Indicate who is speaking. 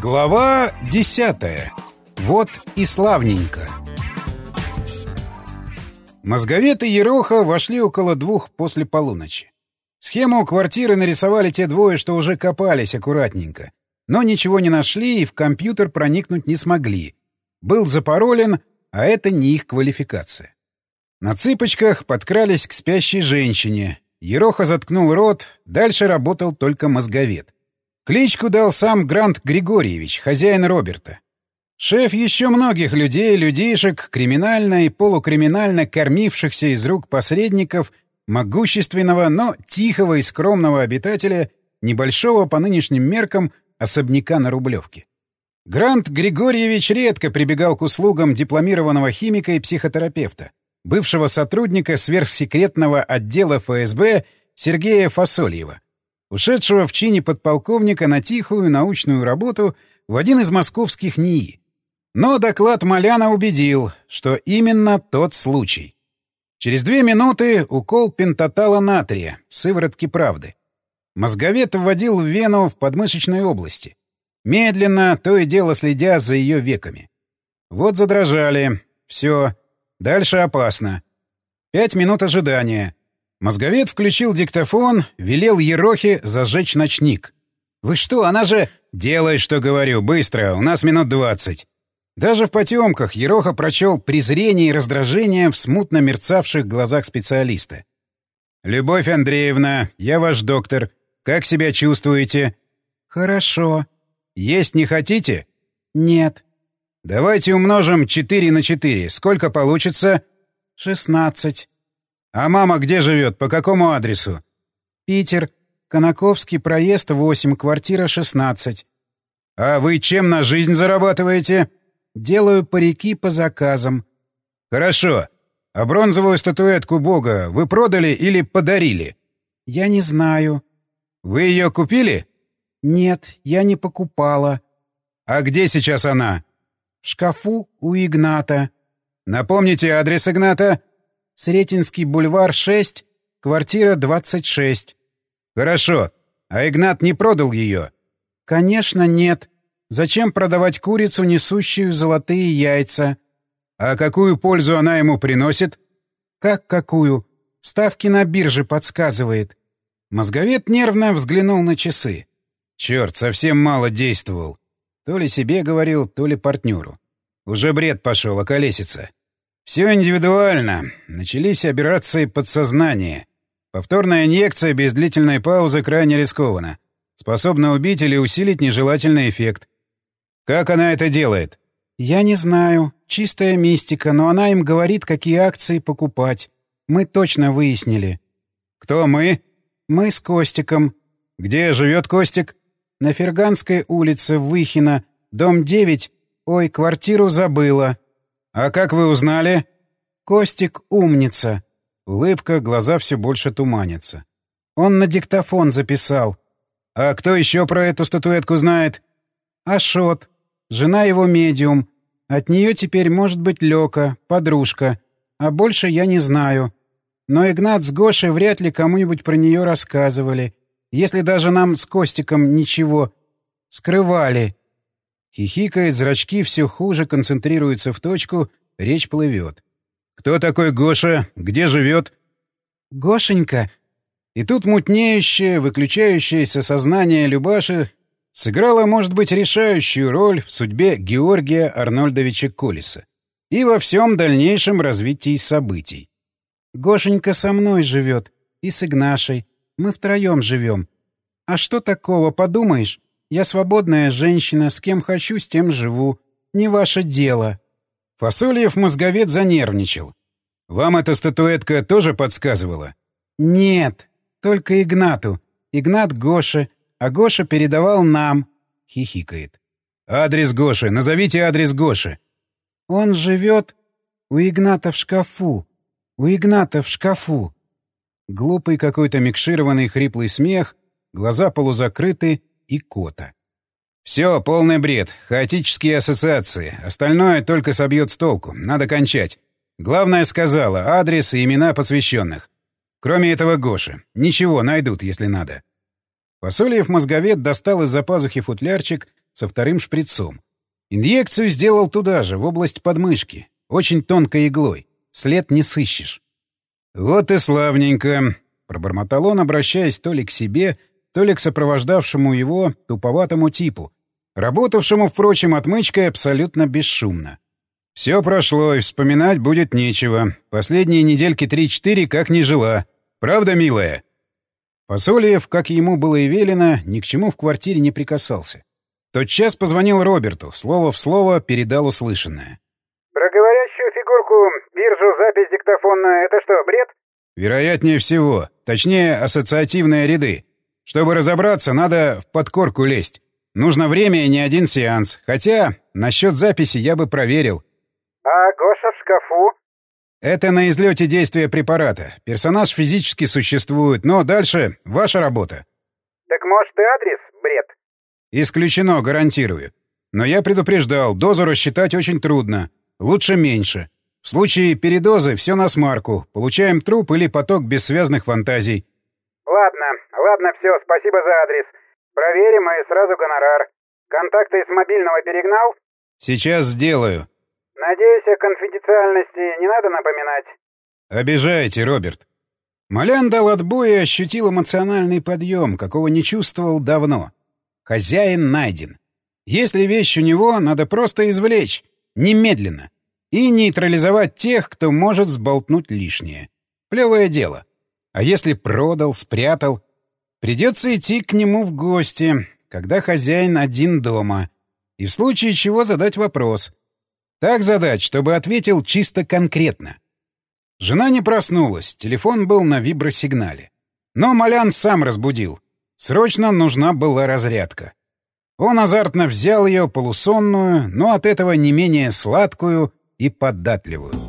Speaker 1: Глава десятая. Вот и славненько. Мозговед и Ероха вошли около двух после полуночи. Схему квартиры нарисовали те двое, что уже копались аккуратненько. Но ничего не нашли и в компьютер проникнуть не смогли. Был запаролен, а это не их квалификация. На цыпочках подкрались к спящей женщине. Ероха заткнул рот, дальше работал только мозговед. Кличку дал сам Грант Григорьевич, хозяин Роберта. Шеф еще многих людей, людишек, криминально и полукриминально кормившихся из рук посредников, могущественного, но тихого и скромного обитателя небольшого по нынешним меркам особняка на Рублевке. Грант Григорьевич редко прибегал к услугам дипломированного химика и психотерапевта, бывшего сотрудника сверхсекретного отдела ФСБ Сергея Фасольева, ушедшего в чине подполковника на тихую научную работу в один из московских НИИ. Но доклад Маляна убедил, что именно тот случай. Через две минуты укол пентатала натрия, сыворотки правды. Мозговед вводил в вену в подмышечной области. Медленно, то и дело следя за ее веками. Вот задрожали. Все. Дальше опасно. Пять минут ожидания. Мозговед включил диктофон, велел Ерохе зажечь ночник. «Вы что, она же...» «Делай, что говорю, быстро, у нас минут двадцать». Даже в потемках Ероха прочел презрение и раздражение в смутно мерцавших глазах специалиста. «Любовь Андреевна, я ваш доктор. Как себя чувствуете?»
Speaker 2: «Хорошо».
Speaker 1: «Есть не хотите?»
Speaker 2: «Нет».
Speaker 1: «Давайте умножим 4 на 4. Сколько получится?»
Speaker 2: «Шестнадцать».
Speaker 1: «А мама где живет? По какому адресу?»
Speaker 2: «Питер. Конаковский проезд 8, квартира 16».
Speaker 1: «А вы чем на жизнь зарабатываете?»
Speaker 2: «Делаю парики по заказам».
Speaker 1: «Хорошо. А бронзовую статуэтку Бога вы продали или подарили?»
Speaker 2: «Я не знаю».
Speaker 1: «Вы ее купили?»
Speaker 2: «Нет, я не покупала».
Speaker 1: «А где сейчас она?»
Speaker 2: «В шкафу у Игната».
Speaker 1: «Напомните адрес Игната?»
Speaker 2: Сретенский бульвар 6, квартира 26.
Speaker 1: Хорошо. А Игнат не продал ее?
Speaker 2: Конечно, нет. Зачем продавать курицу, несущую золотые яйца?
Speaker 1: А какую пользу она ему приносит?
Speaker 2: Как какую? Ставки на бирже подсказывает.
Speaker 1: Мозговед нервно взглянул на часы. Черт, совсем мало действовал. То ли себе говорил, то ли партнеру. Уже бред пошел, околесица. Все индивидуально. Начались операции подсознания. Повторная инъекция без длительной паузы крайне рискованна. Способна убить или усилить нежелательный эффект. Как она это делает?
Speaker 2: Я не знаю. Чистая мистика, но она им говорит, какие акции покупать. Мы точно выяснили.
Speaker 1: Кто мы?
Speaker 2: Мы с Костиком.
Speaker 1: Где живет Костик?
Speaker 2: На Ферганской улице, в Выхино. Дом 9. Ой, квартиру забыла.
Speaker 1: «А как вы узнали?»
Speaker 2: «Костик умница».
Speaker 1: Улыбка, глаза все больше туманятся.
Speaker 2: «Он на диктофон записал».
Speaker 1: «А кто еще про эту статуэтку знает?»
Speaker 2: «Ашот. Жена его медиум. От нее теперь может быть Лёка, подружка. А больше я не знаю. Но Игнат с Гошей вряд ли кому-нибудь про нее рассказывали. Если даже нам с Костиком ничего скрывали.
Speaker 1: Хихикает, зрачки все хуже концентрируются в точку, речь плывет. «Кто такой Гоша? Где живет?»
Speaker 2: «Гошенька!»
Speaker 1: И тут мутнеющее, выключающееся сознание Любаши сыграло, может быть, решающую роль в судьбе Георгия Арнольдовича Колеса и во всем дальнейшем развитии событий.
Speaker 2: «Гошенька со мной живет, и с Игнашей. Мы втроем живем. А что такого, подумаешь? Я свободная женщина, с кем хочу, с тем живу. Не ваше дело».
Speaker 1: Фасольев мозговед занервничал. «Вам эта статуэтка тоже подсказывала?»
Speaker 2: «Нет, только Игнату. Игнат Гоше, а Гоша передавал нам», — хихикает.
Speaker 1: «Адрес Гоши. Назовите адрес Гоши».
Speaker 2: «Он живет у Игната в шкафу. У Игната в шкафу».
Speaker 1: Глупый какой-то микшированный хриплый смех, глаза полузакрыты, и кота. «Все, полный бред. Хаотические ассоциации. Остальное только собьет с толку. Надо кончать. Главное сказала, адрес и имена посвященных. Кроме этого Гоши. Ничего, найдут, если надо». Посольев мозговед достал из-за пазухи футлярчик со вторым шприцом. Инъекцию сделал туда же, в область подмышки. Очень тонкой иглой. След не сыщешь. «Вот и славненько», — пробормотал он, обращаясь то ли к себе, то ли к сопровождавшему его туповатому типу, работавшему, впрочем, отмычкой абсолютно бесшумно. «Все прошло, и вспоминать будет нечего. Последние недельки три-четыре как не жила. Правда, милая?» Посольев, как ему было и велено, ни к чему в квартире не прикасался. Тот час позвонил Роберту, слово в слово передал услышанное.
Speaker 2: «Про говорящую фигурку, биржу, запись диктофонная — это что, бред?»
Speaker 1: «Вероятнее всего. Точнее, ассоциативные ряды. Чтобы разобраться, надо в подкорку лезть. Нужно время и не один сеанс. Хотя, насчет записи я бы проверил.
Speaker 2: А Гоша в шкафу?
Speaker 1: Это на излете действия препарата. Персонаж физически существует, но дальше ваша работа.
Speaker 2: Так может и адрес, бред?
Speaker 1: Исключено, гарантирую. Но я предупреждал, дозу рассчитать очень трудно. Лучше меньше. В случае передозы все на смарку. Получаем труп или поток бессвязных фантазий.
Speaker 2: Ладно, ладно, все, спасибо за адрес. Проверим и сразу гонорар. Контакты с мобильного перегнал?
Speaker 1: Сейчас сделаю.
Speaker 2: Надеюсь, о конфиденциальности не надо напоминать.
Speaker 1: Обижаете, Роберт. Малян дал отбой и ощутил эмоциональный подъем, какого не чувствовал давно. Хозяин найден. Если вещь у него, надо просто извлечь. Немедленно. И нейтрализовать тех, кто может сболтнуть лишнее. Плевое дело. А если продал, спрятал? Придется идти к нему в гости, когда хозяин один дома. И в случае чего задать вопрос. Так задать, чтобы ответил чисто конкретно. Жена не проснулась, телефон был на вибросигнале. Но Малян сам разбудил. Срочно нужна была разрядка. Он азартно взял ее полусонную, но от этого не менее сладкую и податливую.